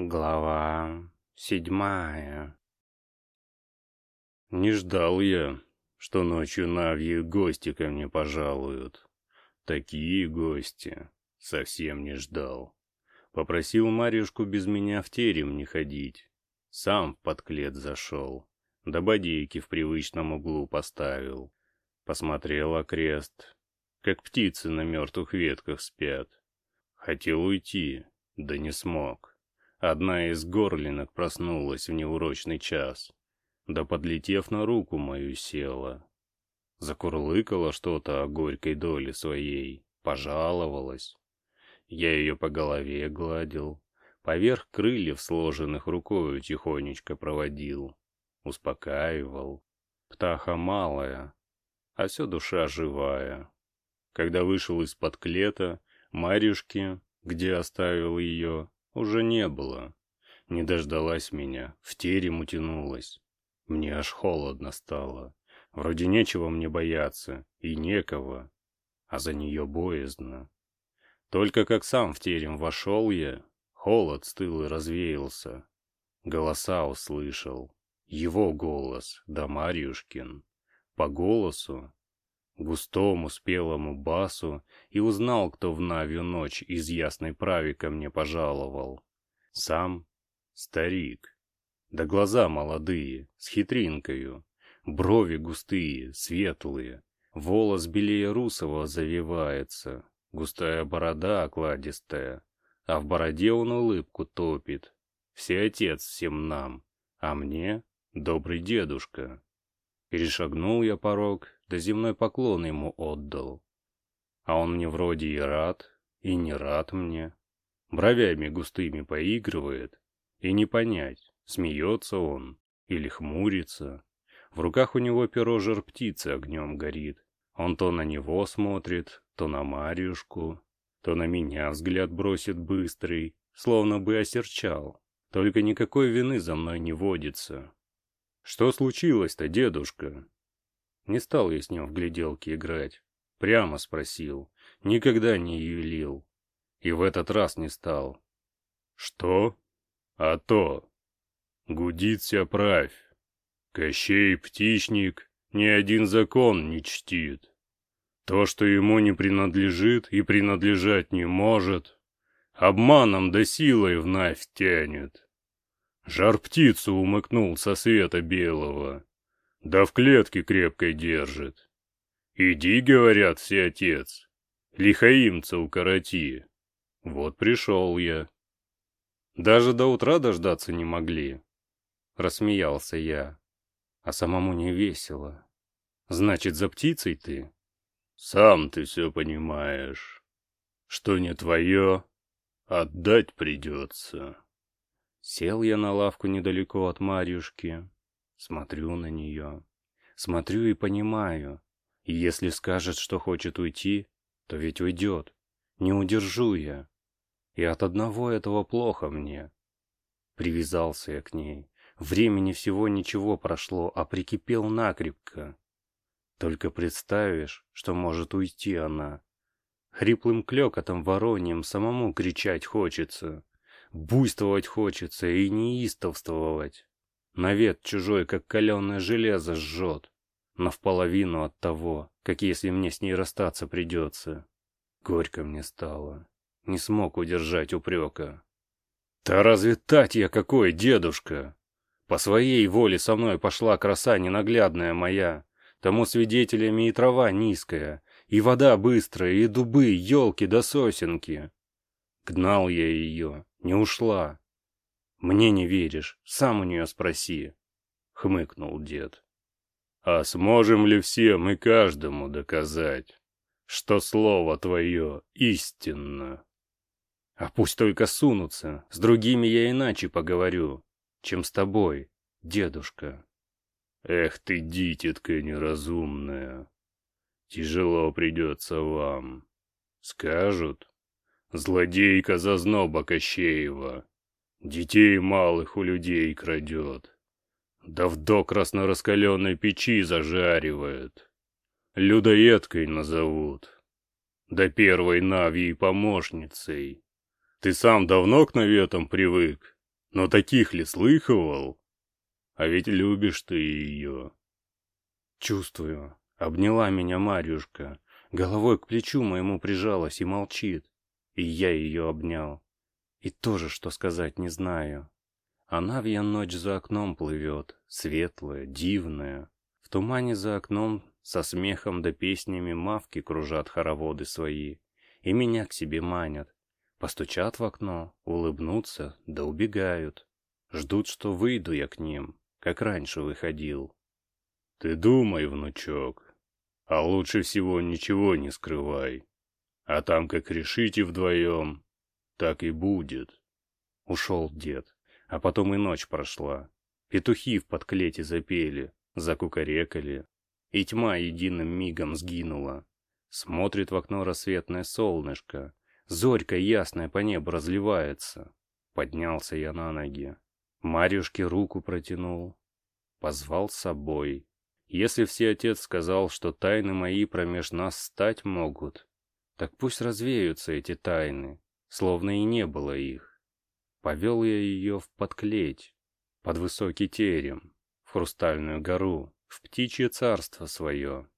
Глава седьмая Не ждал я, что ночью Навьи гости ко мне пожалуют. Такие гости совсем не ждал. Попросил Марьюшку без меня в терем не ходить. Сам в подклет зашел. До бодейки в привычном углу поставил. Посмотрел окрест, как птицы на мертвых ветках спят. Хотел уйти, да не смог. Одна из горлинок проснулась в неурочный час, да, подлетев на руку мою, села. Закурлыкала что-то о горькой доле своей, пожаловалась. Я ее по голове гладил, поверх крыльев, сложенных рукою, тихонечко проводил, успокаивал. Птаха малая, а все душа живая. Когда вышел из-под клета, Марюшки, где оставил ее, уже не было. Не дождалась меня, в терем утянулась. Мне аж холодно стало. Вроде нечего мне бояться, и некого. А за нее боязно. Только как сам в терем вошел я, холод стыл и развеялся. Голоса услышал. Его голос, да Марьюшкин. По голосу, густому спелому басу, и узнал, кто в Навью ночь из ясной прави ко мне пожаловал. Сам старик. Да глаза молодые, с хитринкою, брови густые, светлые, волос белее русого завивается, густая борода окладистая, а в бороде он улыбку топит. Все отец всем нам, а мне добрый дедушка. Перешагнул я порог, да земной поклон ему отдал. А он мне вроде и рад, и не рад мне. Бровями густыми поигрывает, и не понять, смеется он или хмурится. В руках у него перо жар птицы огнем горит. Он то на него смотрит, то на Марьюшку, то на меня взгляд бросит быстрый, словно бы осерчал. Только никакой вины за мной не водится. «Что случилось-то, дедушка?» Не стал я с ним в гляделки играть. Прямо спросил. Никогда не юлил. И в этот раз не стал. «Что?» «А то!» «Гудит вся правь. Кощей птичник ни один закон не чтит. То, что ему не принадлежит и принадлежать не может, обманом да силой в навь тянет. Жар птицу умыкнул со света белого, да в клетке крепкой держит. Иди, говорят, все отец, лихаимца укороти. Вот пришел я. Даже до утра дождаться не могли. Рассмеялся я. А самому не весело. Значит, за птицей ты? Сам ты все понимаешь. Что не твое, отдать придется. Сел я на лавку недалеко от Марьюшки, смотрю на нее. Смотрю и понимаю. И если скажет, что хочет уйти, то ведь уйдет. Не удержу я. И от одного этого плохо мне. Привязался я к ней. Времени всего ничего прошло, а прикипел накрепко. Только представишь, что может уйти она. Хриплым клёкотом вороньем самому кричать хочется. Буйствовать хочется и неистовствовать. Навет чужой, как каленое железо, жжет. Но в половину от того, как если мне с ней расстаться придется. Горько мне стало. Не смог удержать упрека. «Да разве тать я какой, дедушка? По своей воле со мной пошла краса ненаглядная моя. Тому свидетелями и трава низкая, и вода быстрая, и дубы, елки да сосенки. Гнал я ее, не ушла. Мне не веришь, сам у нее спроси, — хмыкнул дед. А сможем ли всем и каждому доказать, что слово твое истинно? А пусть только сунутся, с другими я иначе поговорю, чем с тобой, дедушка. Эх ты, дитятка неразумная, тяжело придется вам. Скажут, Злодейка зазноба Кощеева. Детей малых у людей крадет. Да в докрасно раскаленной печи зажаривает. Людоедкой назовут. Да первой Навьей помощницей. Ты сам давно к наветам привык? Но таких ли слыхивал? А ведь любишь ты ее. Чувствую. Обняла меня Марьюшка. Головой к плечу моему прижалась и молчит. И я ее обнял. И тоже, что сказать, не знаю. Она в ночь за окном плывет, светлая, дивная. В тумане за окном со смехом да песнями мавки кружат хороводы свои. И меня к себе манят. Постучат в окно, улыбнутся, да убегают. Ждут, что выйду я к ним, как раньше выходил. Ты думай, внучок, а лучше всего ничего не скрывай. А там как решите вдвоем, так и будет. Ушел дед, а потом и ночь прошла. Петухи в подклете запели, закукарекали, и тьма единым мигом сгинула. Смотрит в окно рассветное солнышко, Зорька ясная по небу разливается. Поднялся я на ноги. Марьюшке руку протянул. Позвал с собой. Если все отец сказал, что тайны мои промеж нас стать могут, так пусть развеются эти тайны, словно и не было их. Повел я ее в подклеть, под высокий терем, в хрустальную гору, в птичье царство свое.